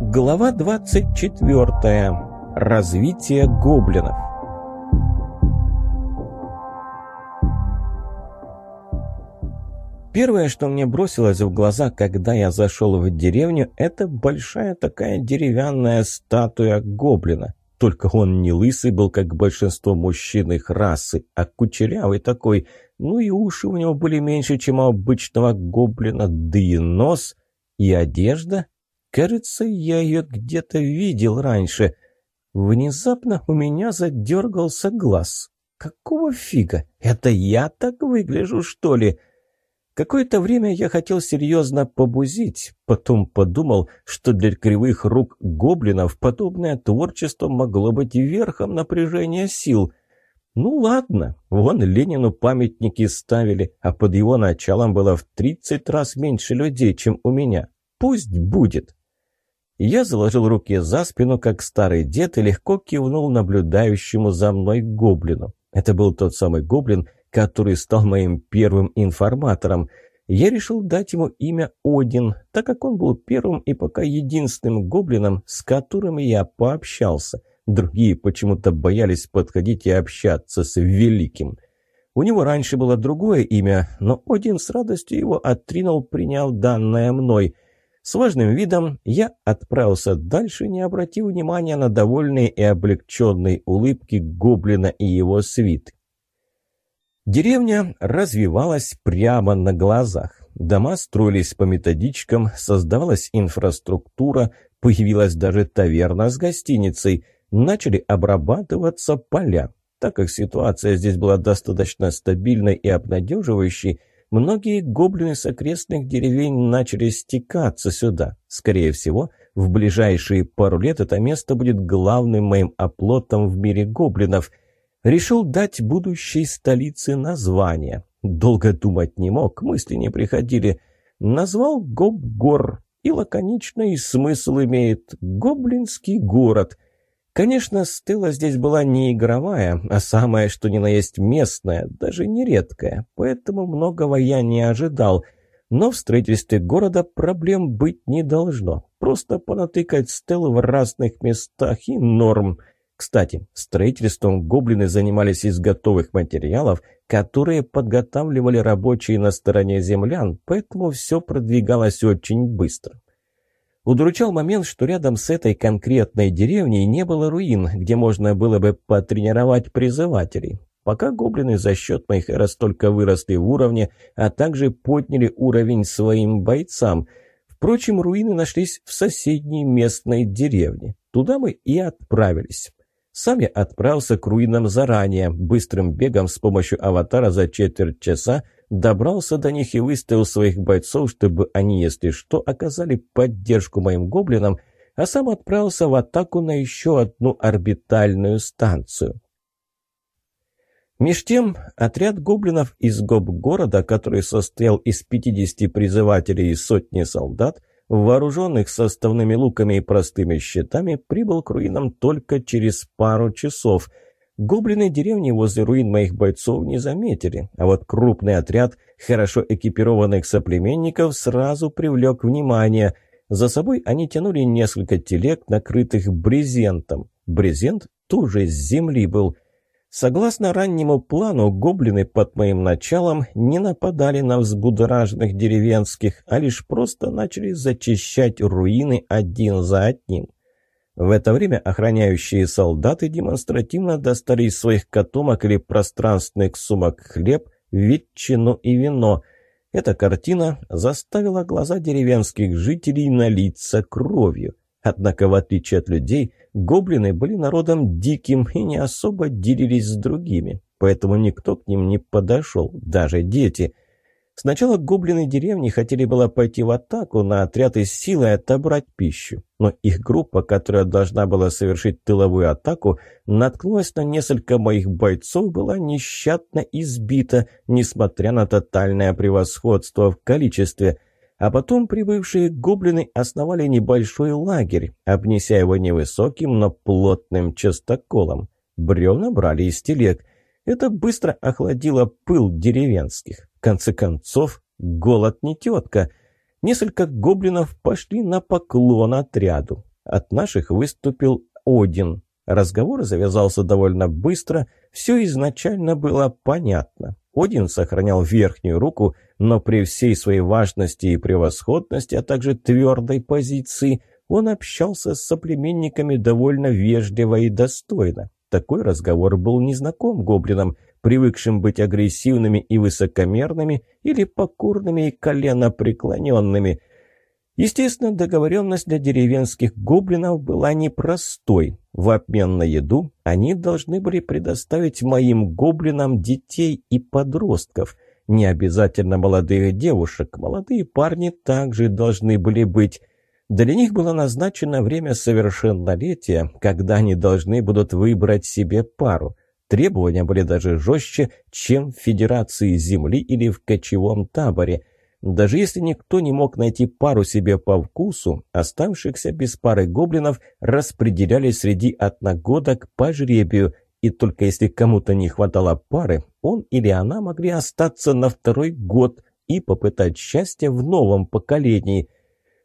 Глава 24. Развитие гоблинов. Первое, что мне бросилось в глаза, когда я зашел в деревню, это большая такая деревянная статуя гоблина. Только он не лысый был, как большинство мужчин их расы, а кучерявый такой. Ну и уши у него были меньше, чем у обычного гоблина, да и нос, и одежда. Кажется, я ее где-то видел раньше. Внезапно у меня задергался глаз. Какого фига? Это я так выгляжу, что ли?» Какое-то время я хотел серьезно побузить, потом подумал, что для кривых рук гоблинов подобное творчество могло быть верхом напряжения сил. Ну ладно, вон Ленину памятники ставили, а под его началом было в 30 раз меньше людей, чем у меня. Пусть будет. Я заложил руки за спину, как старый дед, и легко кивнул наблюдающему за мной гоблину. Это был тот самый гоблин, который стал моим первым информатором. Я решил дать ему имя Один, так как он был первым и пока единственным гоблином, с которым я пообщался. Другие почему-то боялись подходить и общаться с Великим. У него раньше было другое имя, но Один с радостью его оттринул, приняв данное мной. С важным видом я отправился дальше, не обратив внимания на довольные и облегченные улыбки гоблина и его свиты. Деревня развивалась прямо на глазах. Дома строились по методичкам, создавалась инфраструктура, появилась даже таверна с гостиницей, начали обрабатываться поля. Так как ситуация здесь была достаточно стабильной и обнадеживающей, многие гоблины с окрестных деревень начали стекаться сюда. Скорее всего, в ближайшие пару лет это место будет главным моим оплотом в мире гоблинов – Решил дать будущей столице название. Долго думать не мог, мысли не приходили. Назвал Гобгор, и лаконичный смысл имеет «Гоблинский город». Конечно, стела здесь была не игровая, а самое, что ни на есть местная, даже не редкая, поэтому многого я не ожидал. Но в строительстве города проблем быть не должно. Просто понатыкать стелы в разных местах и норм – кстати, строительством гоблины занимались из готовых материалов, которые подготавливали рабочие на стороне землян, поэтому все продвигалось очень быстро. Удручал момент, что рядом с этой конкретной деревней не было руин, где можно было бы потренировать призывателей. Пока гоблины за счет моих эрос только выросли в уровне, а также подняли уровень своим бойцам. Впрочем, руины нашлись в соседней местной деревне. Туда мы и отправились. Сам я отправился к руинам заранее, быстрым бегом с помощью аватара за четверть часа добрался до них и выставил своих бойцов, чтобы они, если что, оказали поддержку моим гоблинам, а сам отправился в атаку на еще одну орбитальную станцию. Меж тем, отряд гоблинов из гоп-города, который состоял из 50 призывателей и сотни солдат, вооруженных составными луками и простыми щитами, прибыл к руинам только через пару часов. Гоблины деревни возле руин моих бойцов не заметили, а вот крупный отряд хорошо экипированных соплеменников сразу привлек внимание. За собой они тянули несколько телег, накрытых брезентом. Брезент тоже с земли был – Согласно раннему плану, гоблины под моим началом не нападали на взбудораженных деревенских, а лишь просто начали зачищать руины один за одним. В это время охраняющие солдаты демонстративно достали из своих котомок или пространственных сумок хлеб, ветчину и вино. Эта картина заставила глаза деревенских жителей налиться кровью. Однако, в отличие от людей, гоблины были народом диким и не особо делились с другими, поэтому никто к ним не подошел, даже дети. Сначала гоблины деревни хотели было пойти в атаку на отряд из силы отобрать пищу, но их группа, которая должна была совершить тыловую атаку, наткнулась на несколько моих бойцов, была нещадно избита, несмотря на тотальное превосходство в количестве – а потом прибывшие гоблины основали небольшой лагерь, обнеся его невысоким, но плотным частоколом. Бревна брали из телег. Это быстро охладило пыл деревенских. Конце концов, голод не тетка. Несколько гоблинов пошли на поклон отряду. От наших выступил Один. Разговор завязался довольно быстро, все изначально было понятно. Один сохранял верхнюю руку, но при всей своей важности и превосходности, а также твердой позиции, он общался с соплеменниками довольно вежливо и достойно. Такой разговор был незнаком гоблинам, привыкшим быть агрессивными и высокомерными или покорными и коленопреклоненными – Естественно, договоренность для деревенских гоблинов была непростой. В обмен на еду они должны были предоставить моим гоблинам детей и подростков. Не обязательно молодых девушек, молодые парни также должны были быть. Для них было назначено время совершеннолетия, когда они должны будут выбрать себе пару. Требования были даже жестче, чем в Федерации Земли или в кочевом таборе – даже если никто не мог найти пару себе по вкусу, оставшихся без пары гоблинов распределяли среди одногодок по жребию, и только если кому-то не хватало пары, он или она могли остаться на второй год и попытать счастье в новом поколении.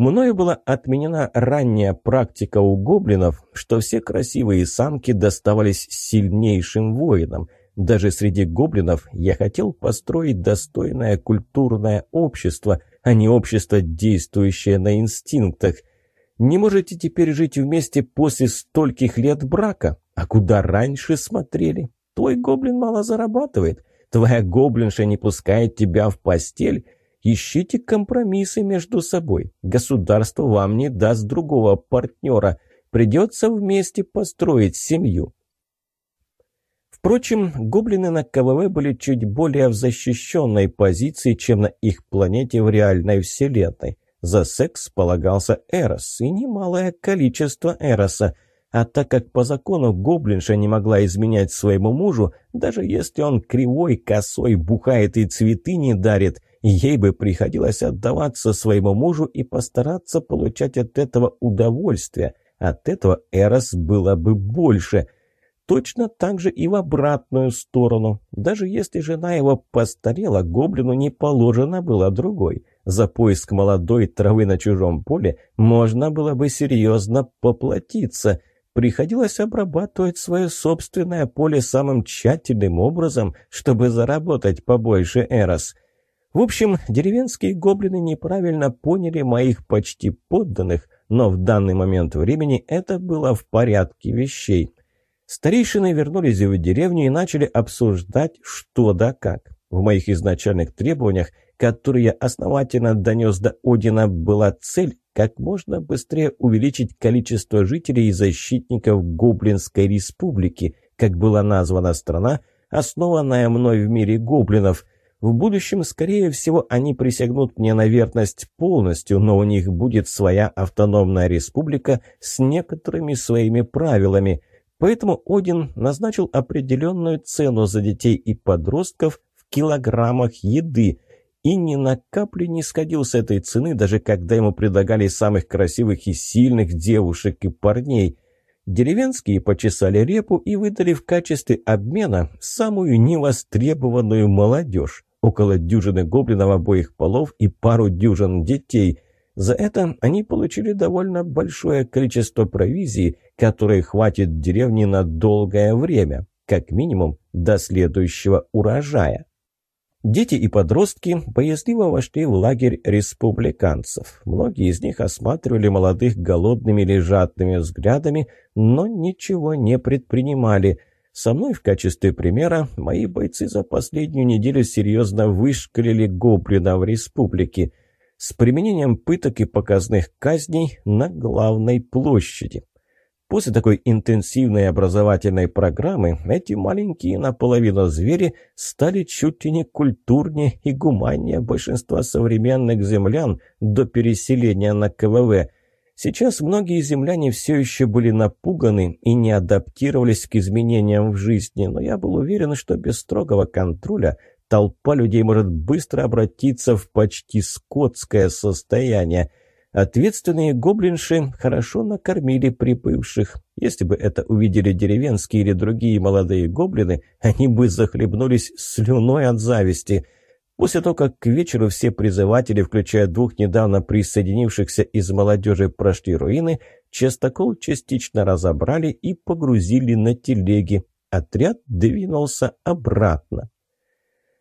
Мною была отменена ранняя практика у гоблинов, что все красивые самки доставались сильнейшим воинам – даже среди гоблинов я хотел построить достойное культурное общество, а не общество, действующее на инстинктах. Не можете теперь жить вместе после стольких лет брака? А куда раньше смотрели? Твой гоблин мало зарабатывает. Твоя гоблинша не пускает тебя в постель. Ищите компромиссы между собой. Государство вам не даст другого партнера. Придется вместе построить семью. Впрочем, гоблины на КВВ были чуть более в защищенной позиции, чем на их планете в реальной вселенной. За секс полагался Эрос, и немалое количество Эроса. А так как по закону гоблинша не могла изменять своему мужу, даже если он кривой, косой, бухает и цветы не дарит, ей бы приходилось отдаваться своему мужу и постараться получать от этого удовольствие. От этого Эрос было бы больше – Точно так же и в обратную сторону. Даже если жена его постарела, гоблину не положено было другой. За поиск молодой травы на чужом поле можно было бы серьезно поплатиться. Приходилось обрабатывать свое собственное поле самым тщательным образом, чтобы заработать побольше эрос. В общем, деревенские гоблины неправильно поняли моих почти подданных, но в данный момент времени это было в порядке вещей. Старейшины вернулись в деревню и начали обсуждать, что да как. В моих изначальных требованиях, которые я основательно донес до Одина, была цель как можно быстрее увеличить количество жителей и защитников Гоблинской республики, как была названа страна, основанная мной в мире гоблинов. В будущем, скорее всего, они присягнут мне на верность полностью, но у них будет своя автономная республика с некоторыми своими правилами – Поэтому Один назначил определенную цену за детей и подростков в килограммах еды и ни на каплю не сходил с этой цены, даже когда ему предлагали самых красивых и сильных девушек и парней. Деревенские почесали репу и выдали в качестве обмена самую невостребованную молодежь. Около дюжины гоблинов обоих полов и пару дюжин детей – за это они получили довольно большое количество провизии, которой хватит деревне на долгое время, как минимум до следующего урожая. Дети и подростки боязливо вошли в лагерь республиканцев. Многие из них осматривали молодых голодными или жадными взглядами, но ничего не предпринимали. Со мной в качестве примера мои бойцы за последнюю неделю серьезно вышкалили гоблинов республики – с применением пыток и показных казней на главной площади. После такой интенсивной образовательной программы эти маленькие наполовину звери стали чуть ли не культурнее и гуманнее большинства современных землян до переселения на КВВ. Сейчас многие земляне все еще были напуганы и не адаптировались к изменениям в жизни, но я был уверен, что без строгого контроля толпа людей может быстро обратиться в почти скотское состояние. Ответственные гоблинши хорошо накормили прибывших. Если бы это увидели деревенские или другие молодые гоблины, они бы захлебнулись слюной от зависти. После того, как к вечеру все призыватели, включая двух недавно присоединившихся из молодежи, прошли руины, частокол частично разобрали и погрузили на телеги. Отряд двинулся обратно.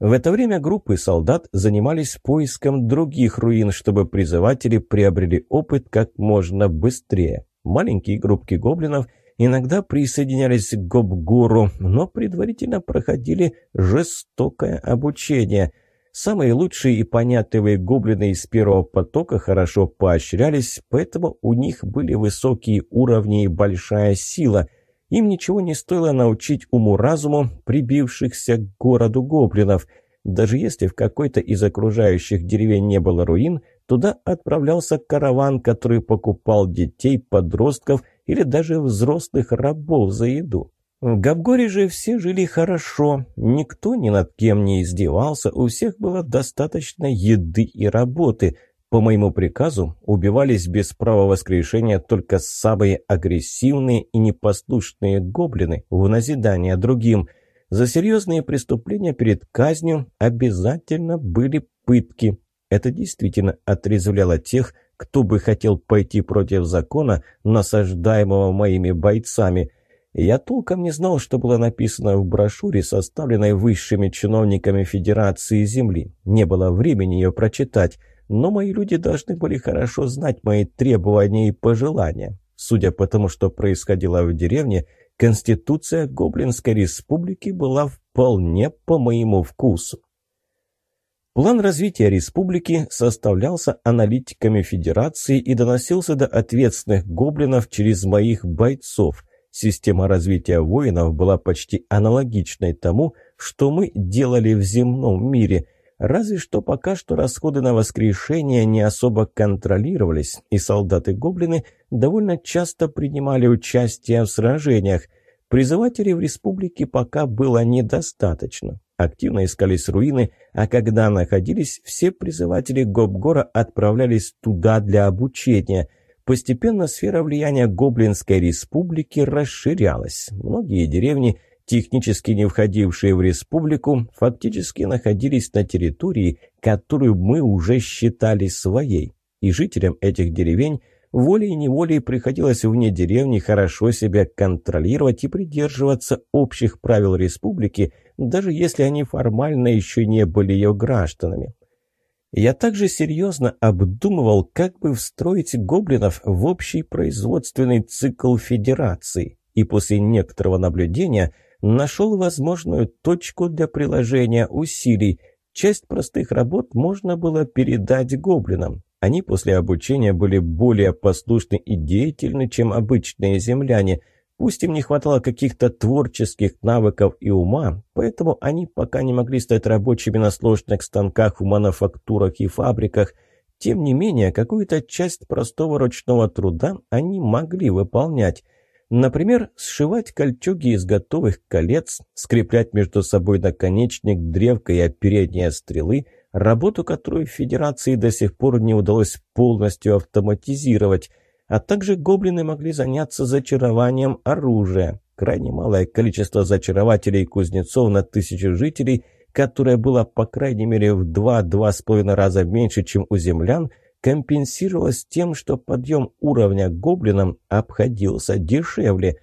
В это время группы солдат занимались поиском других руин, чтобы призыватели приобрели опыт как можно быстрее. Маленькие группки гоблинов иногда присоединялись к Гобгору, но предварительно проходили жестокое обучение. Самые лучшие и понятливые гоблины из первого потока хорошо поощрялись, поэтому у них были высокие уровни и большая сила. Им ничего не стоило научить уму-разуму прибившихся к городу гоблинов. Даже если в какой-то из окружающих деревень не было руин, туда отправлялся караван, который покупал детей, подростков или даже взрослых рабов за еду. В Габгоре же все жили хорошо, никто ни над кем не издевался, у всех было достаточно еды и работы. По моему приказу убивались без права воскрешения только самые агрессивные и непослушные гоблины в назидание другим. За серьезные преступления перед казнью обязательно были пытки. Это действительно отрезвляло тех, кто бы хотел пойти против закона, насаждаемого моими бойцами – я толком не знал, что было написано в брошюре, составленной высшими чиновниками Федерации Земли. Не было времени ее прочитать, но мои люди должны были хорошо знать мои требования и пожелания. Судя по тому, что происходило в деревне, Конституция Гоблинской Республики была вполне по моему вкусу. План развития республики составлялся аналитиками Федерации и доносился до ответственных гоблинов через моих бойцов – Система развития воинов была почти аналогичной тому, что мы делали в земном мире, разве что пока что расходы на воскрешение не особо контролировались, и солдаты-гоблины довольно часто принимали участие в сражениях. Призывателей в республике пока было недостаточно. Активно искались руины, а когда находились, все призыватели Гобгора отправлялись туда для обучения – Постепенно сфера влияния Гоблинской республики расширялась. Многие деревни, технически не входившие в республику, фактически находились на территории, которую мы уже считали своей. И жителям этих деревень волей-неволей приходилось вне деревни хорошо себя контролировать и придерживаться общих правил республики, даже если они формально еще не были ее гражданами. Я также серьезно обдумывал, как бы встроить гоблинов в общий производственный цикл Федерации, и после некоторого наблюдения нашел возможную точку для приложения усилий. Часть простых работ можно было передать гоблинам. Они после обучения были более послушны и деятельны, чем обычные земляне – Пусть им не хватало каких-то творческих навыков и ума, поэтому они пока не могли стать рабочими на сложных станках в мануфактурах и фабриках. Тем не менее, какую-то часть простого ручного труда они могли выполнять. Например, сшивать кольчуги из готовых колец, скреплять между собой наконечник, древко и оперение стрелы, работу, которую Федерации до сих пор не удалось полностью автоматизировать – а также гоблины могли заняться зачарованием оружия. Крайне малое количество зачарователей и кузнецов на тысячу жителей, которое было по крайней мере в два-два с половиной раза меньше, чем у землян, компенсировалось тем, что подъем уровня гоблинам обходился дешевле.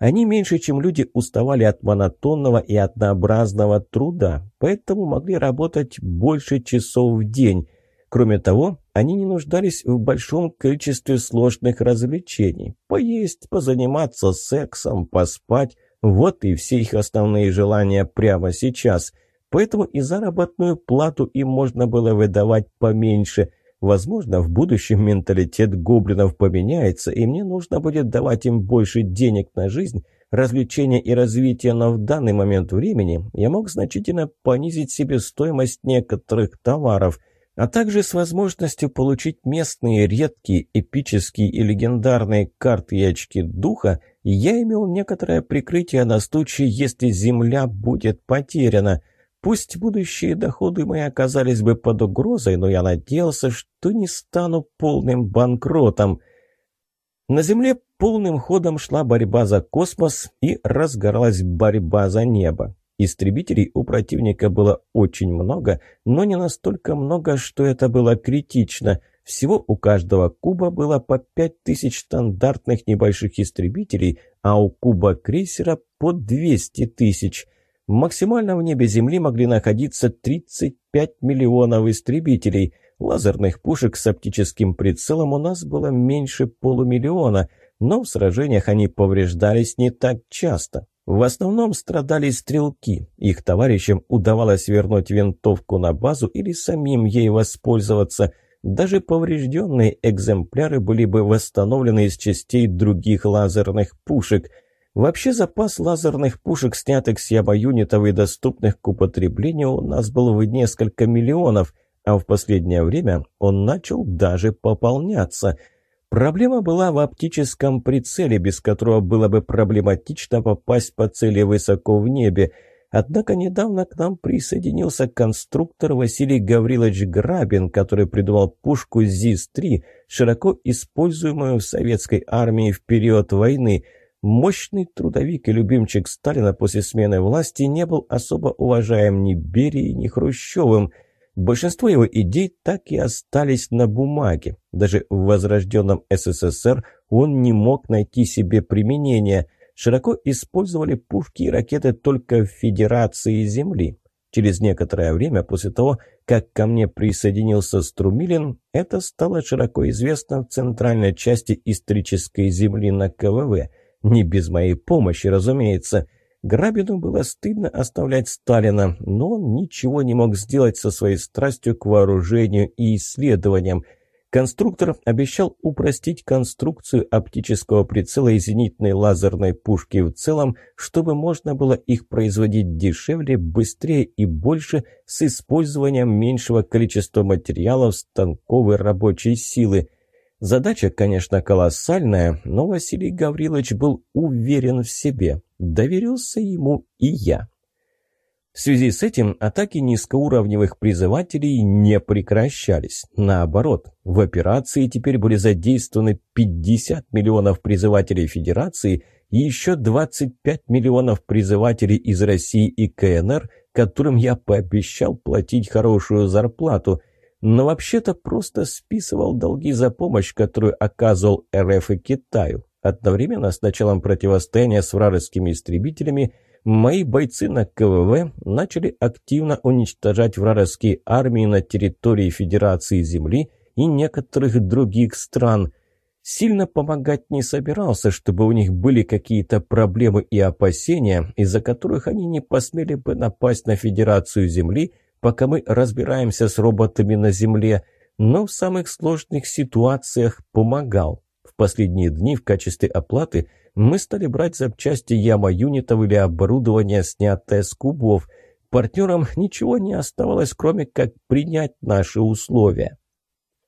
Они меньше, чем люди, уставали от монотонного и однообразного труда, поэтому могли работать больше часов в день. Кроме того, они не нуждались в большом количестве сложных развлечений. Поесть, позаниматься сексом, поспать – вот и все их основные желания прямо сейчас. Поэтому и заработную плату им можно было выдавать поменьше. Возможно, в будущем менталитет гоблинов поменяется, и мне нужно будет давать им больше денег на жизнь, развлечения и развитие, но в данный момент времени я мог значительно понизить себе стоимость некоторых товаров – а также с возможностью получить местные редкие, эпические и легендарные карты и очки духа, я имел некоторое прикрытие на случай, если Земля будет потеряна. Пусть будущие доходы мои оказались бы под угрозой, но я надеялся, что не стану полным банкротом. На Земле полным ходом шла борьба за космос и разгоралась борьба за небо. Истребителей у противника было очень много, но не настолько много, что это было критично. Всего у каждого куба было по 5000 стандартных небольших истребителей, а у куба крейсера по 200 тысяч. Максимально в небе Земли могли находиться 35 миллионов истребителей. Лазерных пушек с оптическим прицелом у нас было меньше полумиллиона, но в сражениях они повреждались не так часто. В основном страдали стрелки. Их товарищам удавалось вернуть винтовку на базу или самим ей воспользоваться. Даже поврежденные экземпляры были бы восстановлены из частей других лазерных пушек. Вообще запас лазерных пушек, снятых с яба-юнитов и доступных к употреблению, у нас был в несколько миллионов, а в последнее время он начал даже пополняться – Проблема была в оптическом прицеле, без которого было бы проблематично попасть по цели высоко в небе. Однако недавно к нам присоединился конструктор Василий Гаврилович Грабин, который придумал пушку ЗИС-3, широко используемую в советской армии в период войны. Мощный трудовик и любимчик Сталина после смены власти не был особо уважаем ни Берией, ни Хрущевым – Большинство его идей так и остались на бумаге. Даже в возрожденном СССР он не мог найти себе применения. Широко использовали пушки и ракеты только в Федерации Земли. Через некоторое время после того, как ко мне присоединился Струмилин, это стало широко известно в центральной части исторической земли на КВВ. Не без моей помощи, разумеется – Грабину было стыдно оставлять Сталина, но он ничего не мог сделать со своей страстью к вооружению и исследованиям. Конструктор обещал упростить конструкцию оптического прицела и зенитной лазерной пушки в целом, чтобы можно было их производить дешевле, быстрее и больше с использованием меньшего количества материалов, станковой рабочей силы. Задача, конечно, колоссальная, но Василий Гаврилович был уверен в себе. Доверился ему и я. В связи с этим атаки низкоуровневых призывателей не прекращались. Наоборот, в операции теперь были задействованы 50 миллионов призывателей Федерации и еще 25 миллионов призывателей из России и КНР, которым я пообещал платить хорошую зарплату – но вообще-то просто списывал долги за помощь, которую оказывал РФ и Китаю. Одновременно с началом противостояния с вражескими истребителями мои бойцы на КВВ начали активно уничтожать вражеские армии на территории Федерации Земли и некоторых других стран. Сильно помогать не собирался, чтобы у них были какие-то проблемы и опасения, из-за которых они не посмели бы напасть на Федерацию Земли – пока мы разбираемся с роботами на Земле, но в самых сложных ситуациях помогал. В последние дни в качестве оплаты мы стали брать запчасти яма-юнитов или оборудование, снятое с кубов. Партнерам ничего не оставалось, кроме как принять наши условия.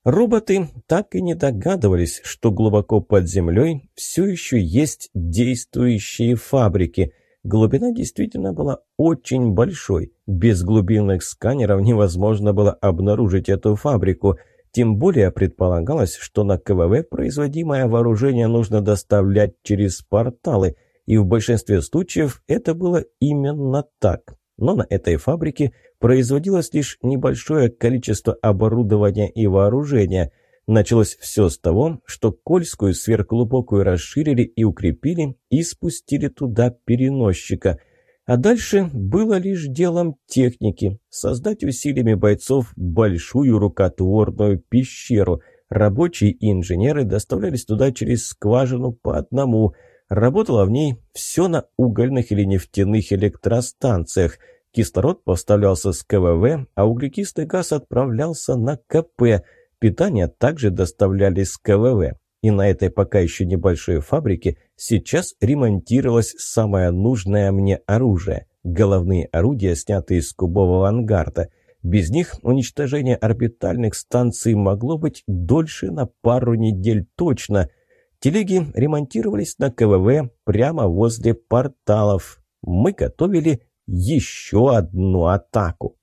Роботы так и не догадывались, что глубоко под землей все еще есть действующие фабрики – Глубина действительно была очень большой. Без глубинных сканеров невозможно было обнаружить эту фабрику. Тем более предполагалось, что на КВВ производимое вооружение нужно доставлять через порталы, и в большинстве случаев это было именно так. Но на этой фабрике производилось лишь небольшое количество оборудования и вооружения – Началось все с того, что Кольскую сверхглубокую расширили и укрепили, и спустили туда переносчика. А дальше было лишь делом техники – создать усилиями бойцов большую рукотворную пещеру. Рабочие и инженеры доставлялись туда через скважину по одному. Работало в ней все на угольных или нефтяных электростанциях. Кислород поставлялся с КВВ, а углекислый газ отправлялся на КП – Питание также доставляли с КВВ. И на этой пока еще небольшой фабрике сейчас ремонтировалось самое нужное мне оружие – головные орудия, снятые из кубового ангарта. Без них уничтожение орбитальных станций могло быть дольше на пару недель точно. Телеги ремонтировались на КВВ прямо возле порталов. Мы готовили еще одну атаку.